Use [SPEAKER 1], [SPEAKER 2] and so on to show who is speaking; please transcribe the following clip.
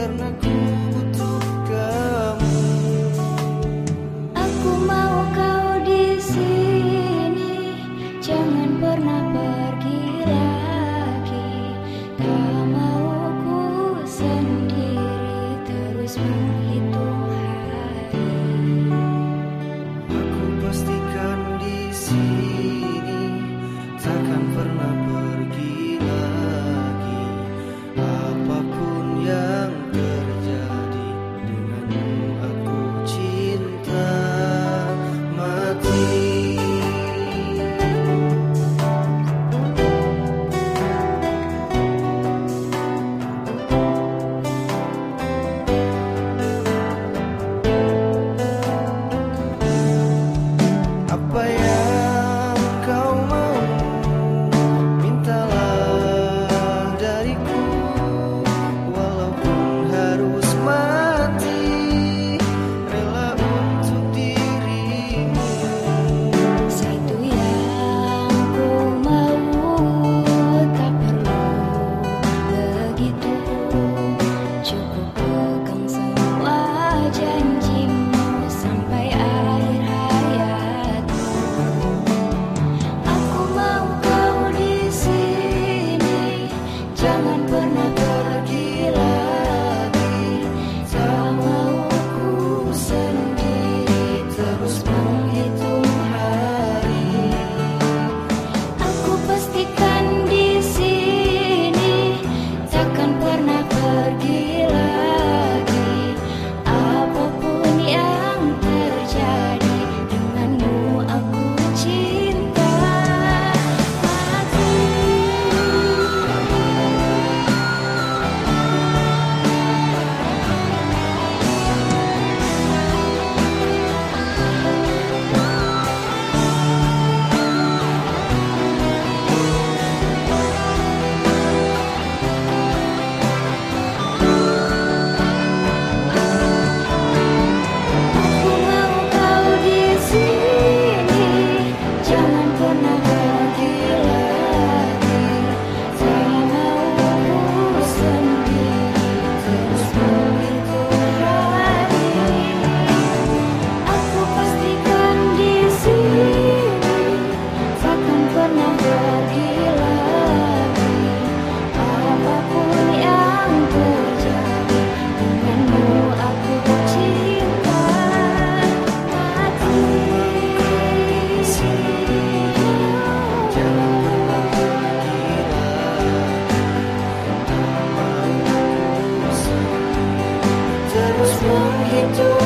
[SPEAKER 1] karena ku
[SPEAKER 2] trying to